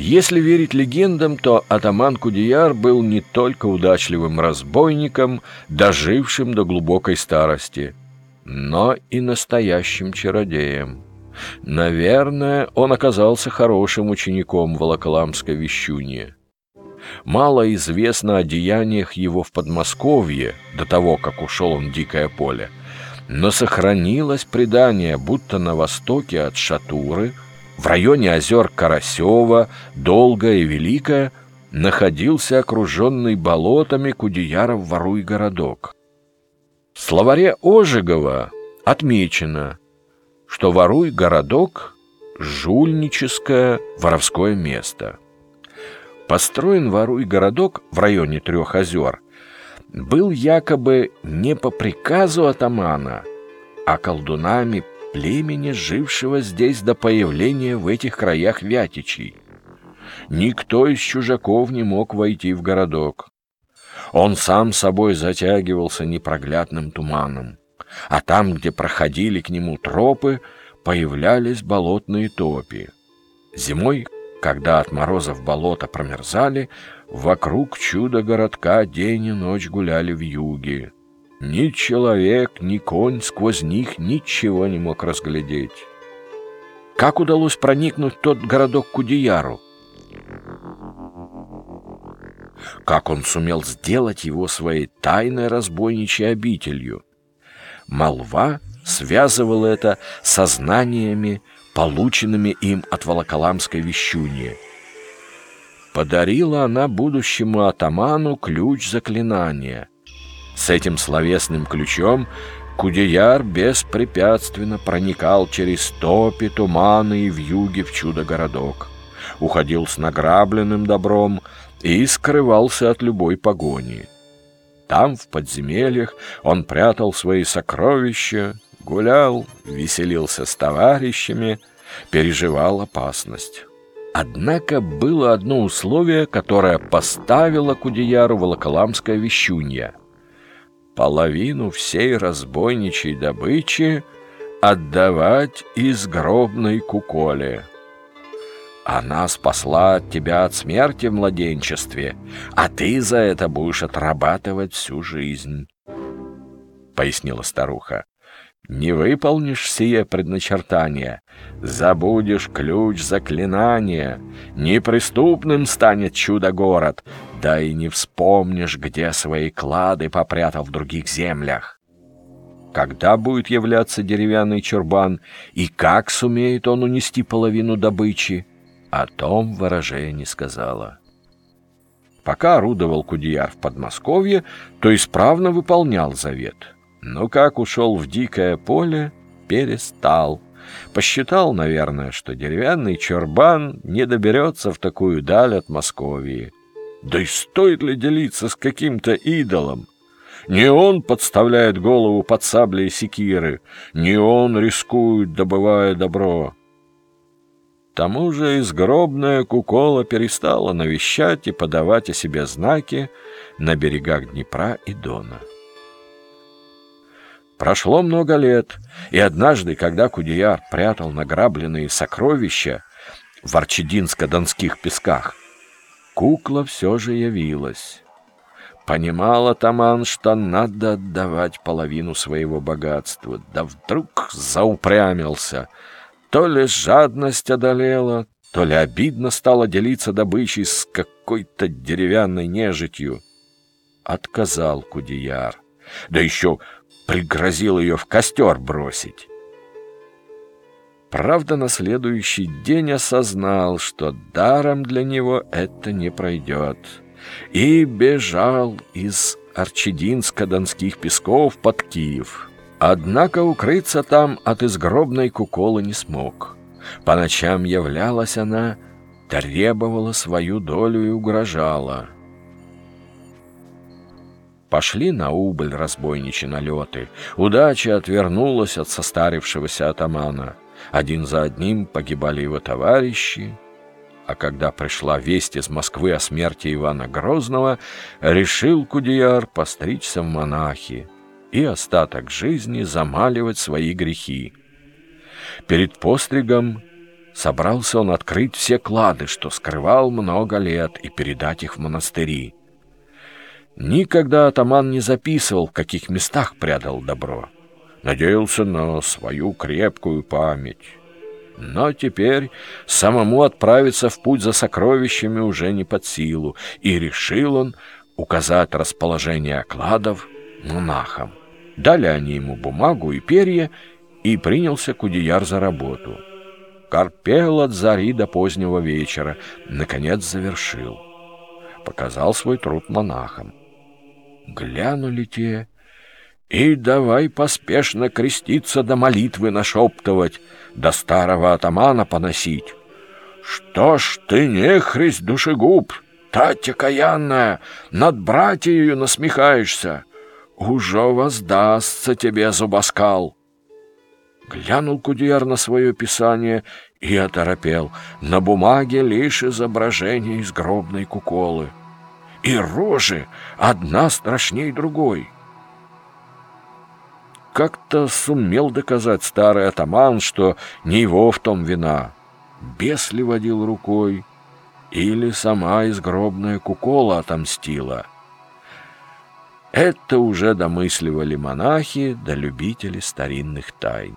Если верить легендам, то атаман Кудияр был не только удачливым разбойником, дожившим до глубокой старости, но и настоящим чародеем. Наверное, он оказался хорошим учеником Волоколамской вещуньи. Мало известно о деяниях его в Подмосковье до того, как ушел он в дикое поле, но сохранилось предание, будто на востоке от Шатуры, в районе озер Карасева, Долгая и Великая, находился окруженный болотами Кудеяров воруй городок. В словаре Ожегова отмечено, что воруй городок – жульническое воровское место. Построен воруй городок в районе Трех озер был якобы не по приказу атамана, а колдунами племени, жившего здесь до появления в этих краях Вятичей. Никто из чужаков не мог войти в городок. Он сам собой затягивался непроглядным туманом, а там, где проходили к нему тропы, появлялись болотные топи. Зимой, когда от морозов болота промерзали, вокруг чудо-городка день и ночь гуляли в юге. Ни человек, ни конь сквозь них ничего не мог разглядеть. Как удалось проникнуть в тот городок Кудеяру? Как он сумел сделать его своей тайной разбойничьей обителью? Молва связывала это со знаниями, полученными им от Волоколамской вещуньи. Подарила она будущему атаману ключ заклинания — с этим словесным ключом Кудеяр беспрепятственно проникал через топи, туманы и вьюги в чудо-городок, уходил с награбленным добром и скрывался от любой погони. Там, в подземельях, он прятал свои сокровища, гулял, веселился с товарищами, переживал опасность. Однако было одно условие, которое поставило Кудеяру Волоколамская вещунья — половину всей разбойничьей добычи отдавать изгробной куколе. Она спасла тебя от смерти в младенчестве, а ты за это будешь отрабатывать всю жизнь, — пояснила старуха. Не выполнишь сие предначертание, забудешь ключ заклинания, неприступным станет чудо-город, да и не вспомнишь, где свои клады попрятал в других землях. Когда будет являться деревянный чурбан и как сумеет он унести половину добычи, о том ворожея не сказала. Пока орудовал Кудияр в Подмосковье, то исправно выполнял завет. Но как ушел в дикое поле, перестал. Посчитал, наверное, что деревянный чурбан не доберется в такую даль от Московии. Да и стоит ли делиться с каким-то идолом? Не он подставляет голову под сабли и секиры, не он рискует, добывая добро. К тому же изгробная кукола перестала навещать и подавать о себе знаки на берегах Днепра и Дона. Прошло много лет, и однажды, когда Кудеяр прятал награбленные сокровища в Арчединско-Донских песках, Кукла все же явилась. Понимал атаман, что надо отдавать половину своего богатства, да вдруг заупрямился. То ли жадность одолела, то ли обидно стало делиться добычей с какой-то деревянной нежитью. Отказал Кудияр, да еще пригрозил ее в костер бросить. Правда, на следующий день осознал, что даром для него это не пройдет, и бежал из Арчединско-Донских песков под Киев. Однако укрыться там от изгробной куколы не смог. По ночам являлась она, требовала свою долю и угрожала. Пошли на убыль разбойничьи налеты. Удача отвернулась от состарившегося атамана — один за одним погибали его товарищи, а когда пришла весть из Москвы о смерти Ивана Грозного, решил Кудеяр постричься в монахи и остаток жизни замаливать свои грехи. Перед постригом Собрался он открыть все клады, что скрывал много лет, и передать их в монастыри. Никогда атаман не записывал, в каких местах прятал добро. Надеялся на свою крепкую память. Но теперь самому отправиться в путь за сокровищами уже не под силу, и решил он указать расположение окладов монахам. Дали они ему бумагу и перья, и принялся Кудеяр за работу. Корпел от зари до позднего вечера, наконец завершил. Показал свой труд монахам. Глянули те, и давай поспешно креститься до молитвы нашептывать, до старого атамана поносить. Что ж ты нехрист, душегуб, Татя каянная, над братьею насмехаешься? Уже воздастся тебе зубоскал. Глянул Кудьяр на свое писание и оторопел. На бумаге лишь изображение из гробной куколы. И рожи одна страшней другой. Как-то сумел доказать старый атаман, что не его в том вина. Бес ли водил рукой, или сама изгробная кукола отомстила. Это уже домысливали монахи да любители старинных тайн.